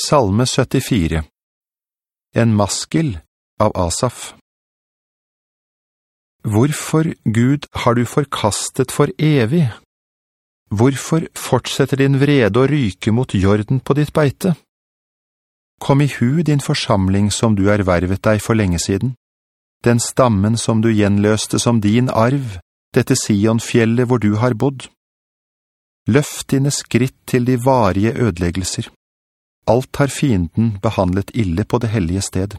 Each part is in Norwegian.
Salme 74 En maskel av Asaf Hvorfor, Gud, har du forkastet for evig? Hvorfor fortsetter din vrede å ryke mot jorden på ditt beite? Kom i hu din forsamling som du ervervet deg for lenge siden, den stammen som du gjenløste som din arv, dette Sion-fjellet hvor du har bodd. Løft dine skritt til de varige ødeleggelser alt har fienden behandlet ille på det hellige sted.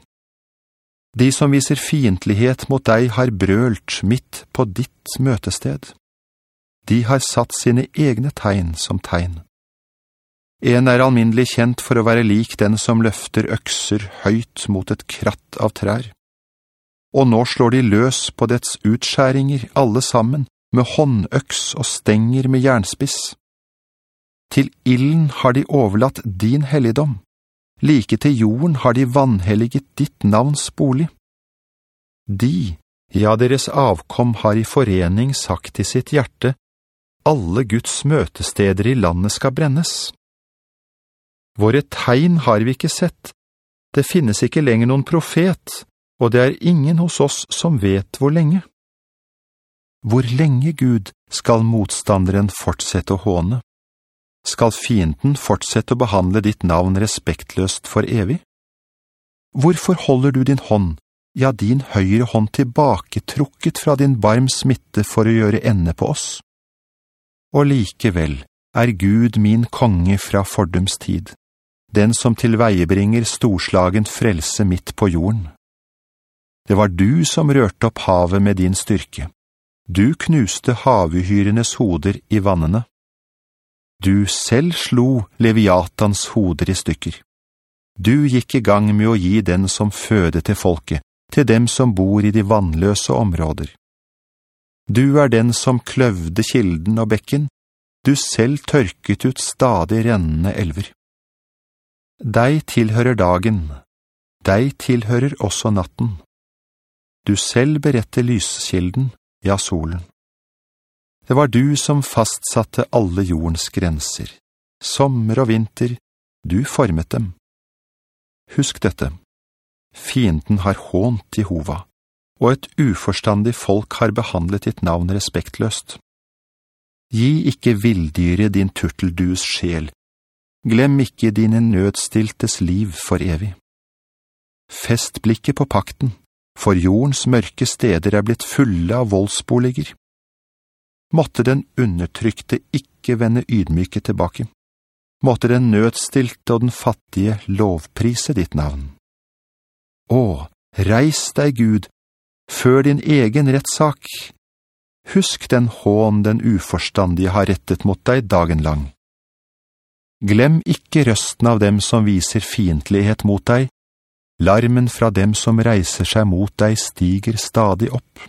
De som viser fiendtlighet mot deg har brølt midt på ditt møtested. De har satt sine egne tegn som tegn. En er alminnelig kjent for å være lik den som løfter økser høyt mot et kratt av trær. Og nå slår de løs på dets utskjæringer alle sammen, med håndøks og stenger med jernspiss. Til illen har de overlatt din helligdom. Like til jorden har de vannhelliget ditt navns bolig. De, ja deres avkom har i forening sagt til sitt hjerte, alle Guds møtesteder i landet skal brennes. Våre tegn har vi ikke sett. Det finnes ikke lenger noen profet, og det er ingen hos oss som vet hvor lenge. Hvor lenge, Gud, skal motstanderen fortsette å håne? Skal fienden fortsette å behandle ditt navn respektløst for evig? Hvorfor holder du din hånd, ja din høyre hånd tilbake trukket fra din barm smitte for å gjøre ende på oss? Og likevel er Gud min konge fra fordums tid, den som tilveiebringer storslagen frelse midt på jorden. Det var du som rørte opp havet med din styrke. Du knuste havuhyrenes hoder i vannene. Du selv slo Leviatans hoder i stykker. Du gikk i gang med å gi den som føde til folket, til dem som bor i de vannløse områder. Du er den som kløvde kilden og bekken, du selv tørket ut stadig rennende elver. Deg tilhører dagen, deg tilhører også natten. Du selv beretter lyskilden, ja solen. Det var du som fastsatte alle jordens grenser. Sommer og vinter, du formet dem. Husk dette. Fienden har hånt Jehova, og et uforstandig folk har behandlet ditt navn respektløst. Gi ikke vildyre din turteldues sjel. Glem ikke dine nødstiltes liv for evig. Fest blikket på pakten, for jordens mørke steder er blitt fulle av voldsboliger måtte den undertrykte ikke vende ydmyke tilbake. Måtte den nødstilte og den fattige lovprise ditt navn. Å, reis deg Gud, før din egen rettsak. Husk den hån den uforstandige har rettet mot deg dagen lang. Glem ikke røsten av dem som viser fientlighet mot deg. Larmen fra dem som reiser seg mot deg stiger stadig opp.